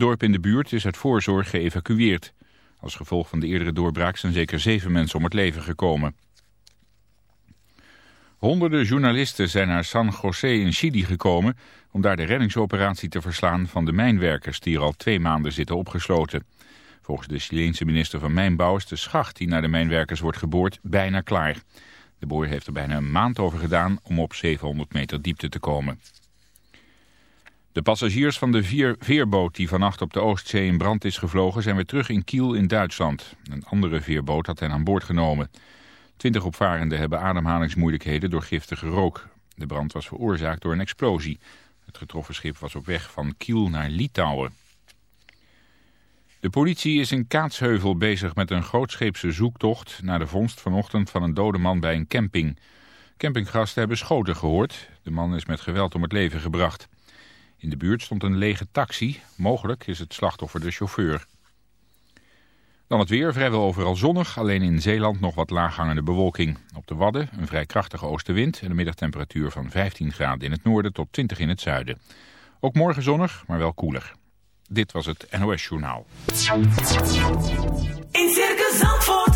dorp in de buurt is uit voorzorg geëvacueerd. Als gevolg van de eerdere doorbraak zijn zeker zeven mensen om het leven gekomen. Honderden journalisten zijn naar San José in Chili gekomen om daar de reddingsoperatie te verslaan van de mijnwerkers die er al twee maanden zitten opgesloten. Volgens de Chileense minister van Mijnbouw is de schacht die naar de mijnwerkers wordt geboord bijna klaar. De boor heeft er bijna een maand over gedaan om op 700 meter diepte te komen. De passagiers van de vier veerboot die vannacht op de Oostzee in brand is gevlogen zijn weer terug in Kiel in Duitsland. Een andere veerboot had hen aan boord genomen. Twintig opvarenden hebben ademhalingsmoeilijkheden door giftige rook. De brand was veroorzaakt door een explosie. Het getroffen schip was op weg van Kiel naar Litouwen. De politie is in Kaatsheuvel bezig met een grootscheepse zoektocht... naar de vondst vanochtend van een dode man bij een camping. Campinggasten hebben schoten gehoord. De man is met geweld om het leven gebracht. In de buurt stond een lege taxi. Mogelijk is het slachtoffer de chauffeur. Dan het weer, vrijwel overal zonnig, alleen in Zeeland nog wat laaghangende bewolking. Op de Wadden een vrij krachtige oostenwind en een middagtemperatuur van 15 graden in het noorden tot 20 in het zuiden. Ook morgen zonnig, maar wel koeler. Dit was het NOS Journaal. In Circus Zandvoort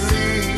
gasoline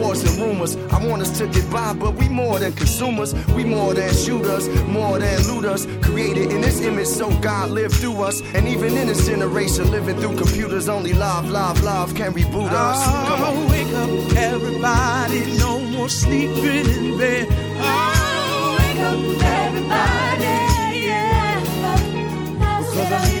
wars, and rumors. I want us to get by, but we more than consumers. We more than shooters, more than looters. Created in this image, so God lived through us. And even in this generation, living through computers, only love, love, love can reboot us. Come on. Oh, wake up, everybody. No more sleeping in bed. Oh, wake up, everybody, yeah. Cause I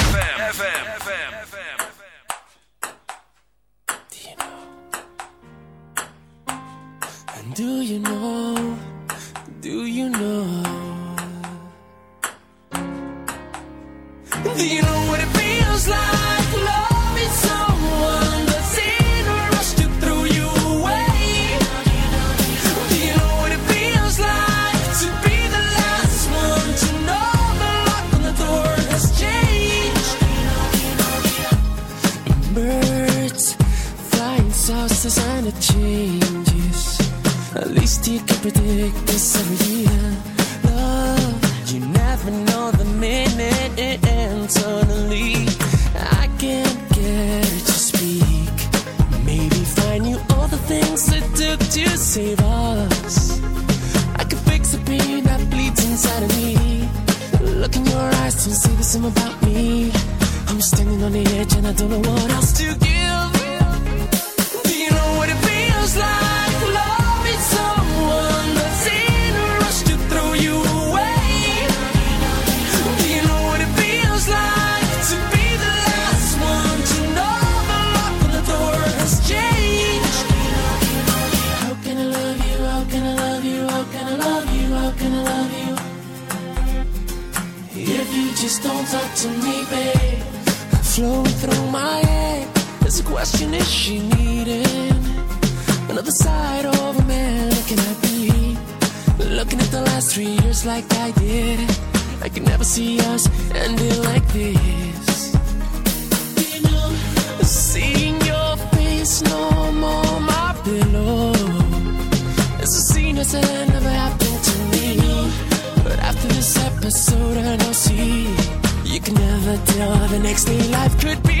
Do you know? Predict this every year. Love, you never know the minute it ends. Suddenly, I can't get it to speak. Maybe find you all the things it took to save us. I could fix the pain that bleeds inside of me. Look in your eyes, don't say the same about me. I'm standing on the edge and I don't know what last three years like I did. I could never see us ending like this. Seeing your face no more my pillow. It's a scene that's never happened to me. But after this episode, I know see you can never tell the next day life could be.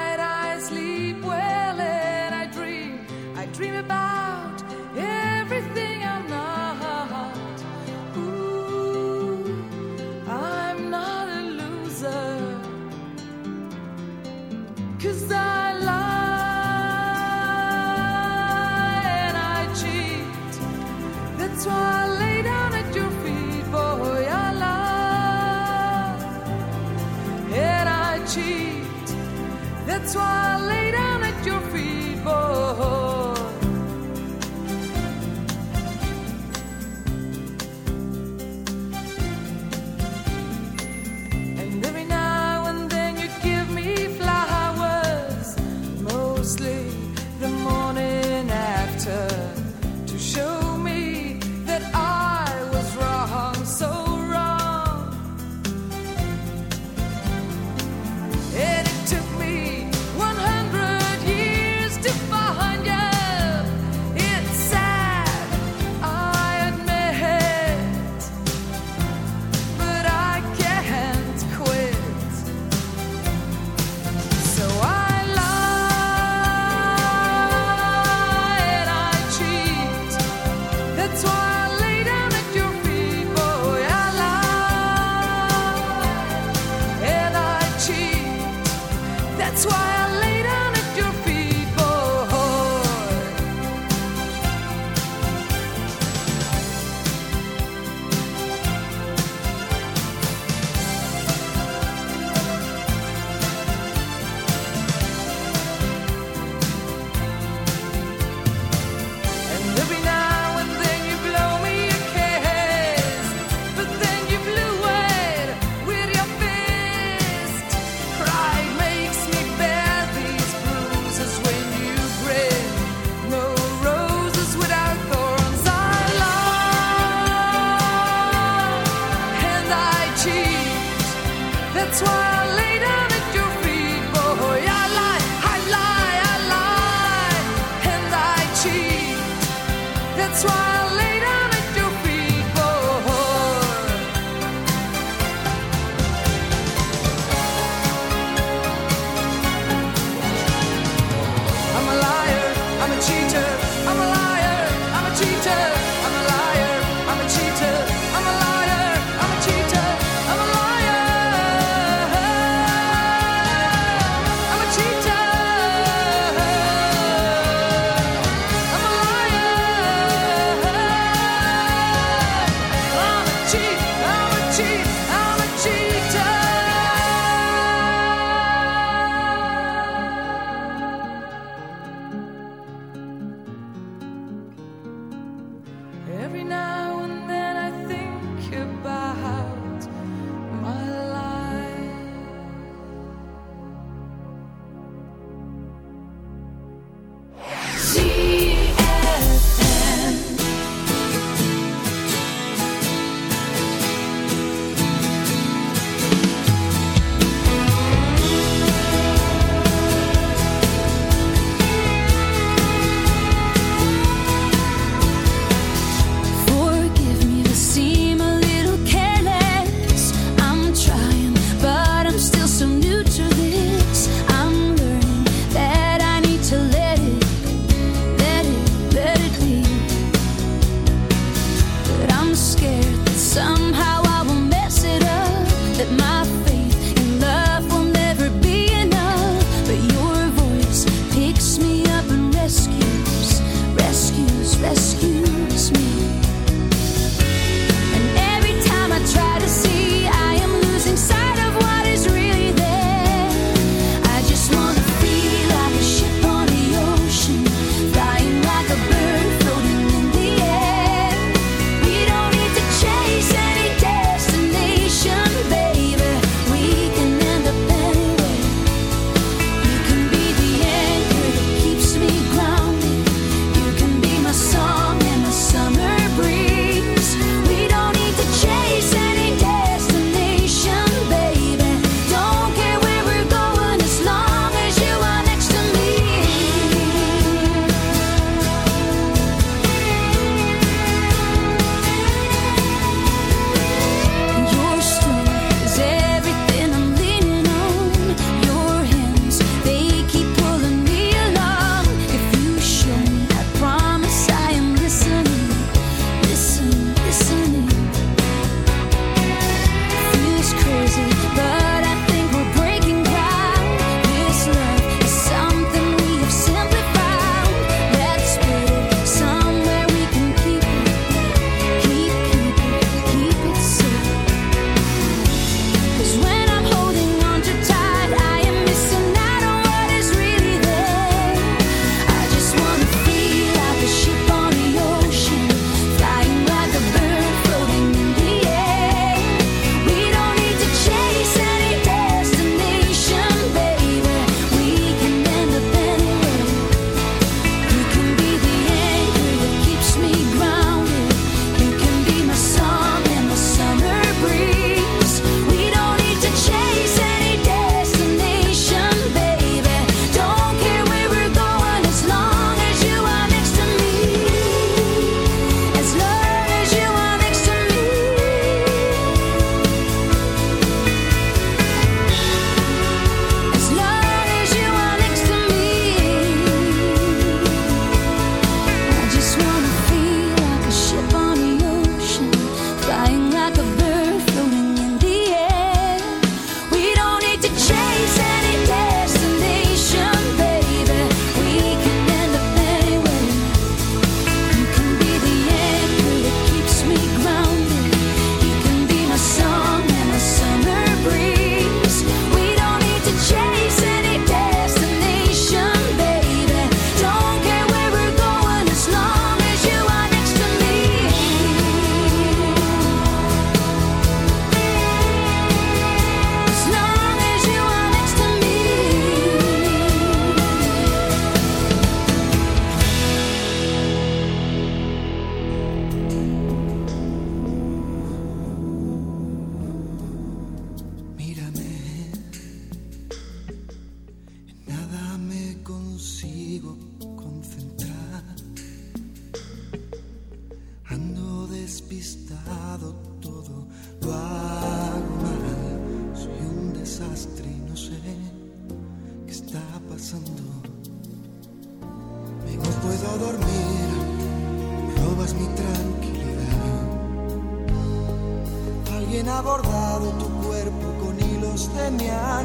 that's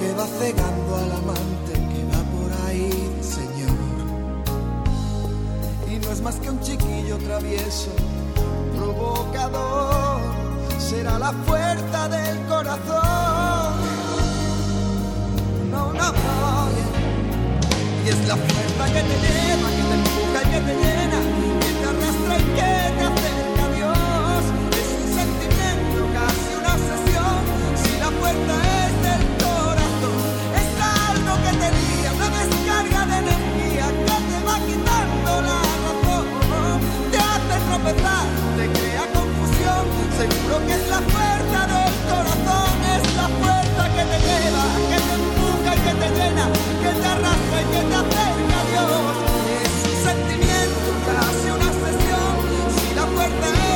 ¿Qué es lo que va cegando al amante que va por ahí, Señor? Y no es más que un chiquillo travieso, provocador. Será la fuerza del corazón. No, no, no. Y es la fuerza que te lleva, que te empuja y que te llena, que te arrastra y que te tropezar, te crea confusión. Seguro que es la fuerza del corazón, es la fuerza que te lleva, que te empuja y que te llena, que te arrastra y que te acerca a Dios. Es un sentimiento, casi una obsesión. Si la fuerza es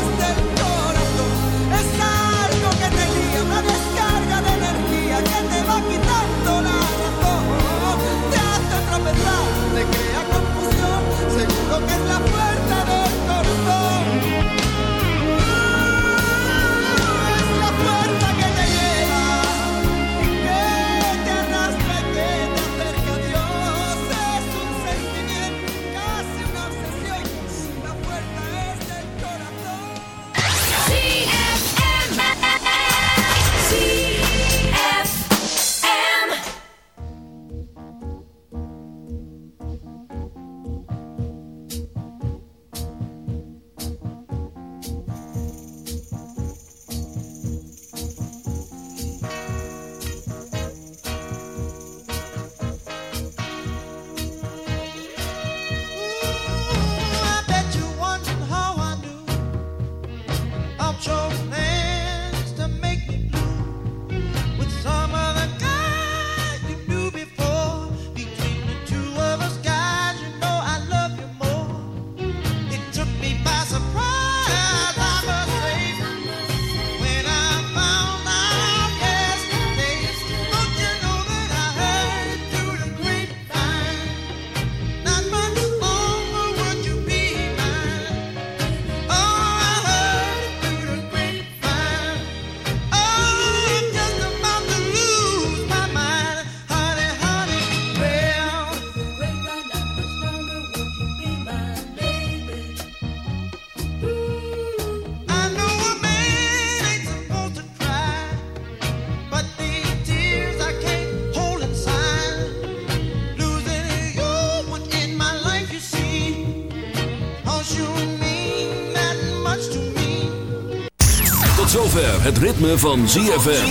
het ritme van ZFM.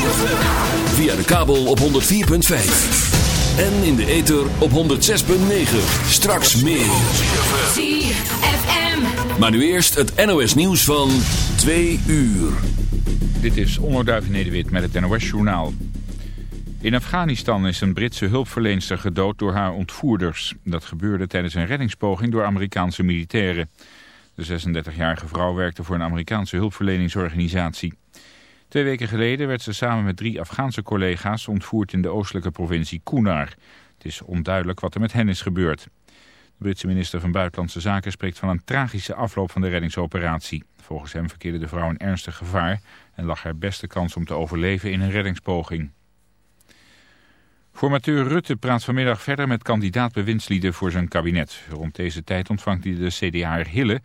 Via de kabel op 104.5. En in de ether op 106.9. Straks meer. ZFM. Maar nu eerst het NOS nieuws van 2 uur. Dit is Onderduif Nederwit met het NOS Journaal. In Afghanistan is een Britse hulpverleenster gedood door haar ontvoerders. Dat gebeurde tijdens een reddingspoging door Amerikaanse militairen. De 36-jarige vrouw werkte voor een Amerikaanse hulpverleningsorganisatie. Twee weken geleden werd ze samen met drie Afghaanse collega's ontvoerd in de oostelijke provincie Kunar. Het is onduidelijk wat er met hen is gebeurd. De Britse minister van Buitenlandse Zaken spreekt van een tragische afloop van de reddingsoperatie. Volgens hem verkeerde de vrouw in ernstig gevaar en lag haar beste kans om te overleven in een reddingspoging. Formateur Rutte praat vanmiddag verder met kandidaat bewindslieden voor zijn kabinet. Rond deze tijd ontvangt hij de CDA Hille,